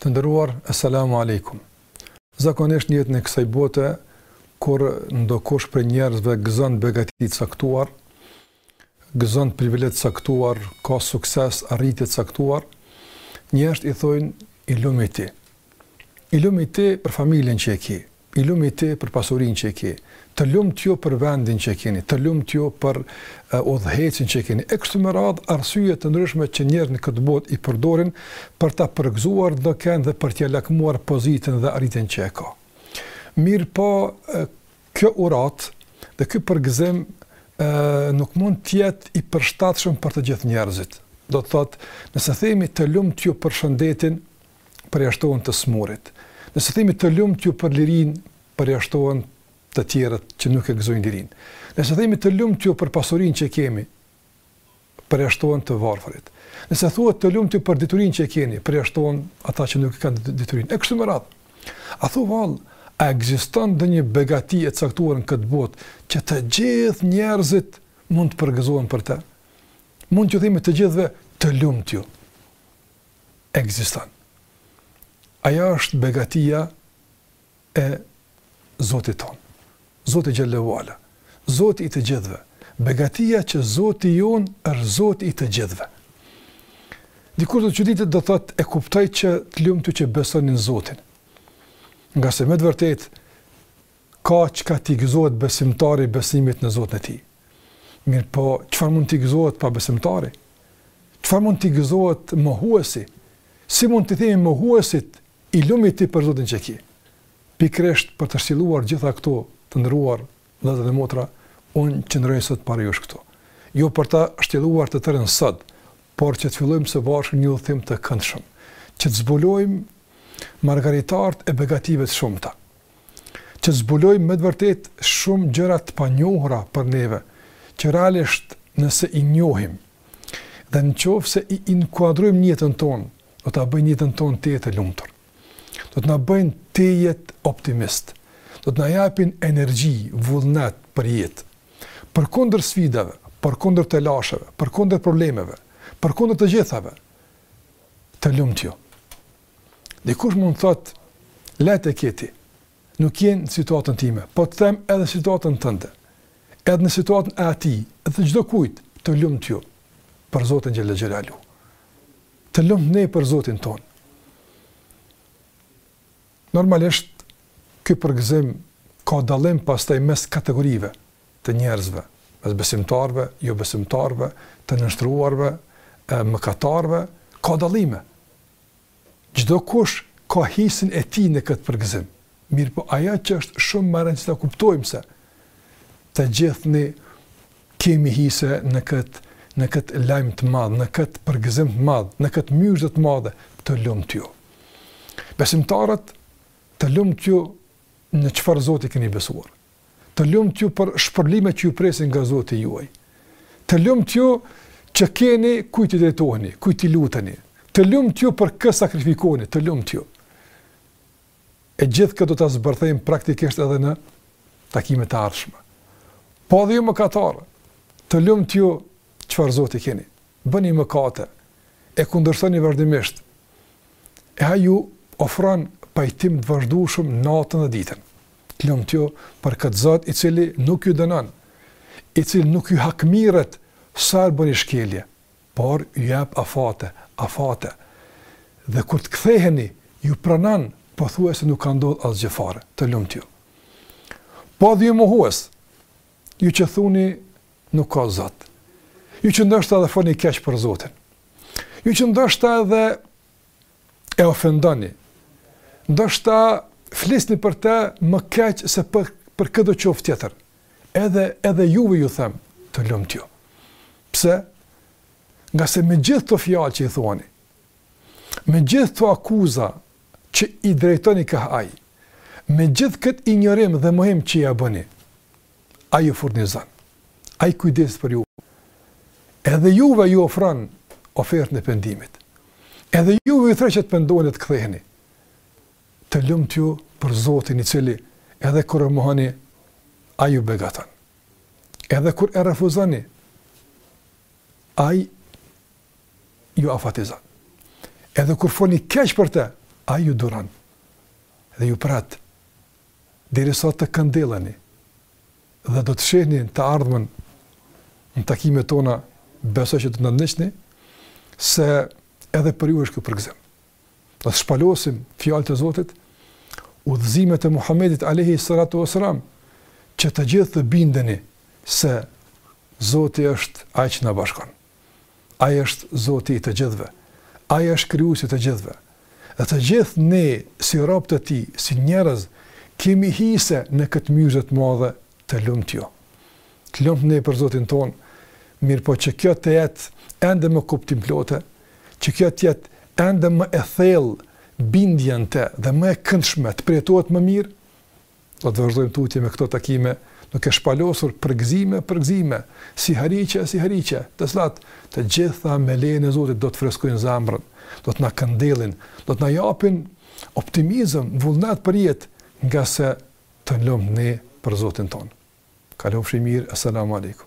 Të nderuar, esselamu alejkum. Zakonisht në jetën e kësaj bote kur ndokush prej njerëzve gëzon begati të caktuar, gëzon privilegj të caktuar, ka sukses, arritje të caktuar, njerëzit i thonë i lumi ti. I lumi ti për familjen që e ki, I lumi ti për pasurinë që e ki, të lumtë ju për vendin që e keni, të lumtë ju për udhëheqësin që e keni, e kështu me radhë, arsye të ndryshme që njerëzit në këtë botë i përdorin për ta përgëzuar dikën dhe për t'ia lakmuar pozitën dhe arritjen që e ka. Mirëpo, kjo uratë dhe ky përgëzim nuk mund të jetë i përshtatshëm për të gjithë njerëzit. Do të thotë, nëse themi të lumtë ju për shëndetin, përjashtohen të smurit. Nëse themi të lumtë ju për lirinë, përjashtohen të tjerët që nuk e gëzojnë lirinë. Nëse themi të lumtë ju për pasurinë që e kemi, përjashtohen të varfërit. Nëse thuhet të lumtë ju për diturinë që e keni, përjashtohen ata që nuk e kanë diturinë. E kështu me radhë. A thu vallë, a ekziston ndonjë begati e caktuar në këtë botë që të gjithë njerëzit mund të përgëzohen për te? Mund t'ju themi të gjithëve të lumtë ju. ekziston. Ajo është begatia e Zotit tonë. Zoti xhel-le ue ala, Zoti i të gjithëve. Begatia që Zoti jonë është Zoti i të gjithëve. Dikush do të çuditet do thotë e kuptoj që të lumtë ju që besoni në Zotin. Ngase me të vërtetë Ka çka t'i gëzohet besimtari besimit në Zotin e tij. Mirëpo, çfarë mund t'i gëzohet pabesimtari? Çfarë mund t'i gëzohet mohuesi? Si mund t'i themi mohuesit i lumi ti për Zotin që ki? Pikërisht për t'i shtjelluar gjitha këto të nderuar vëllezër dhe motra, unë qëndroj sot para jush këtu. Jo për ta shtjelluar të tërën sot, por që të fillojmë së bashkë një udhëtim të këndshëm, që të zbulojmë margaritarët e begative të shumta. që të zbulojmë me të vërtetë shumë gjëra të panjohura për neve, që realisht nëse i njohim dhe në qoftë se i inkuadrojmë në jetën tonë, do ta bëjnë jetën tonë tejet të lumtur. Do të na bëjnë tejet optimistë. Do të na japin energji, vullnet për jetë. Përkundër sfidave, përkundër telasheve, përkundër problemeve, përkundër të gjithave, të lumtë ju. Dikush mund të thotë, lehtë e ke ti, nuk je në situatën time, po të them edhe situatën tënde, edhe në situatën e atij, edhe çdokujt, të lumtë ju, për Zotin xhel-le xhelaluhu. Të lumtë ne për Zotin tonë. Normalisht, ky përgëzim ka dallim pastaj mes kategorive të njerëzve, mes besimtarve, jobesimtarve, të nënshtruarve, mëkatarve, ka dallime, Çdokush ka hisën e tij në këtë përgëzim, mirëpo ajo që është shumë më e rëndësishme të kuptojmë se të gjithë ne kemi hise në këtë në këtë lajm të madh, në këtë përgëzim të madh, në këtë myzhde të madhe, të lumtë ju. Besimtarët, të lumtë ju në çfarë Zoti keni besuar. Të lumtë ju për shpërlimet që ju presin nga Zoti juaj. Të lumtë ju që keni kujt t'i drejtoheni, kujt t'i luteni. Të lumtë ju për kë sakrifikoni, të lumtë ju. E gjithë këtë do ta zbërthejmë praktikisht edhe në takime të ardhshme. Po dhe ju mëkatarë, të lumtë ju çfarë Zoti keni. Bëni mëkate, e kundërshtoni vazhdimisht. E ai ju ofron pajtim të vazhdueshëm natën dhe ditën. Të lumtë ju për këtë Zot i cili nuk ju dënon, i cili nuk ju hakmerret sa herë bëni shkelje, por ju jep afate, afate. Dhe kur të ktheheni, ju pranon, po thuaj se nuk ka ndodh asgjë fare. Të lumtë ju. Po dhe ju mohues, ju që thuni nuk ka Zot. Ju që ndoshta edhe folni keq për Zotin. Ju që ndoshta edhe e ofendoni, ndoshta flisni për të më keq se për, për këdo qoftë tjetër, edhe, edhe juve ju them, të lumtë ju. Pse? Ngase me gjithë këto fjalë që i thuani, me gjithë këto akuza që i drejtoni kah ai, me gjithë këtë injorim dhe mohim që ia bëni, Ai ju furnizon. Ai kujdeset për ju. Edhe juve ju ofron ofertën e pendimit. Edhe juve ju thërret që të pendoheni, të ktheheni. Të lumtë ju për Zotin i cili edhe kur e mohoni, ai ju begaton. Edhe kur e refuzoni, ai ju afatizon. Edhe kur folni keq për te, ai ju duron. Dhe ju pret, derisa të këndelleni dhe do të shihni në të ardhmen në takimet tona besoj që do të na ndiqni se edhe për ju është ky përgëzim. Do të shpalosim fjalët e Zotit, udhëzimet e Muhamedit alejhi salatu ves-selam, që të gjithë të bindeni se Zoti është ai që na bashkon. Ai është Zoti i të gjithëve. Ai është Krijuesi i të gjithëve. Dhe të gjithë ne, si robë të Tij, si njerëz, kemi hise në këtë myzhde të madhe, të lumtë ju. Të lumtë ne për Zotin tonë, mirëpo që kjo të jetë ende më kuptimplote, që kjo të jetë ende më e thellë bindjen tonë dhe më e këndshme të përjetohet më mirë, Do të vazhdojmë tutje me këto takime, duke shpalosur përgëzime e përgëzime, sihariqe e sihariqe, të cilat, të gjitha me lejen e Zotit do të freskojnë zemrën, do të na këndellin, do të na japin optimizëm, vullnet për jetë, ngase të lumtë ne për Zotin tonë. Kalofshi mirë, Eselamu Alejkum.